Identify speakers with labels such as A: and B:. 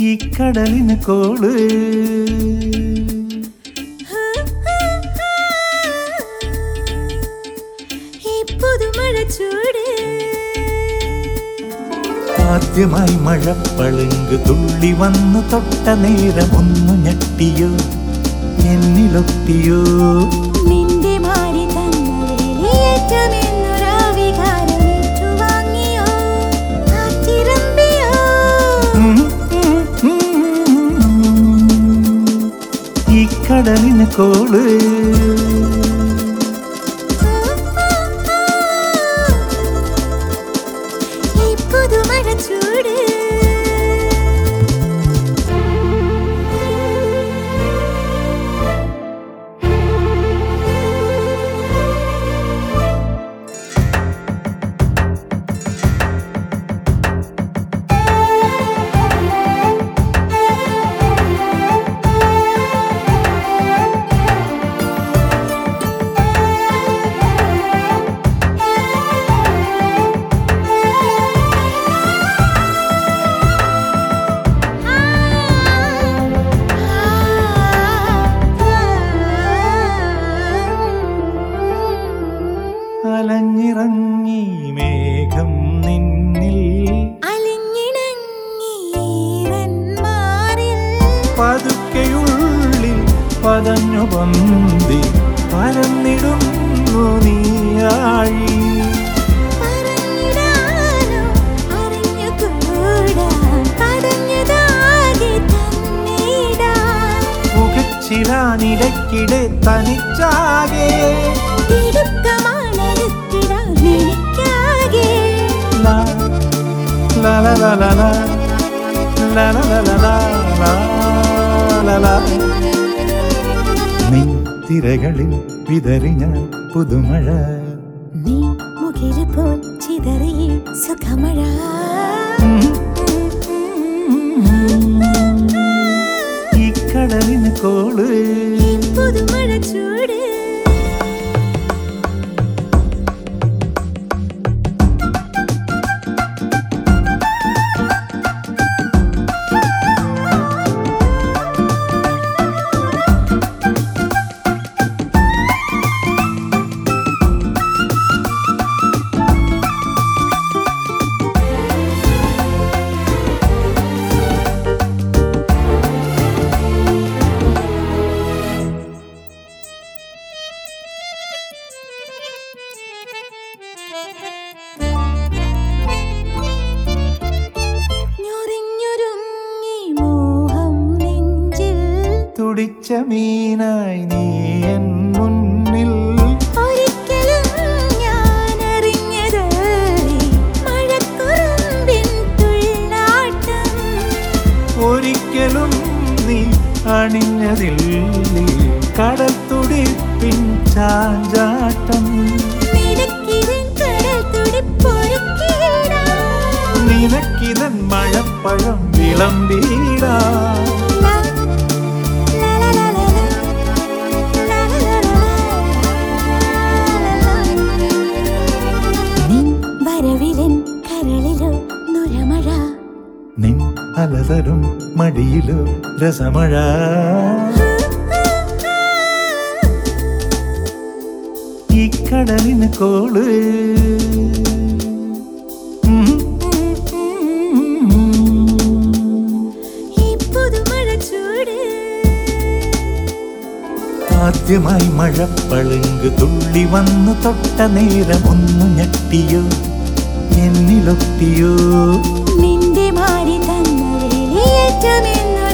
A: ഈ കടലിന് കോൾ.
B: ആദ്യമായി മഴപ്പളുങ്ക് തുള്ളി വന്നു തൊട്ട നേരം ഒന്നു ഞെട്ടിയോ എന്നിലൊത്തിയോ കോൾ. പന്തി പരന്നിടുന്നു നീയാഴി പുകച്ചിലാനിടയ്ക്കിടെ തനിച്ചാകെ ലാ, ലാ, ലാ, ലാ, ലാ, ലാ, നെയ്ത്തിരകളിൽ വിതറിഞ്ഞ പുതുമഴ
A: നീ മുഖിരി പോൽ ചിതറി സുഖമഴ
B: ഈ കടലിന്
A: കോൾ പുതുമഴ ചൂട്
B: തുടിച്ച മീനായി നീ എൻ മുന്നിൽ.
A: ഒരിക്കലും ഞാൻ അറിഞ്ഞത് മഴക്കുറമ്പിൻ തുള്ളാട്ടം.
B: ഒരിക്കലും നീ അണിഞ്ഞതിൽ കടൽ തുടിപ്പിൻ ചാഞ്ചാട്ടം പഴം വിളമ്പീടാ
A: വരവിലൻ കരളിലോ
B: നിൻ അലതരും മടിയിലോ രസമഴ. ഈ കടലിന്
A: കോൾ
B: ആദ്യമായി മഴ പളുങ്ക് തുള്ളി വന്നു തൊട്ട നേരം ഒന്നു ഞെട്ടിയോ? എന്നിലൊട്ടിയോ
A: നിന്റെ മാറി തന്ന വേലിയേറ്റമെന്ന്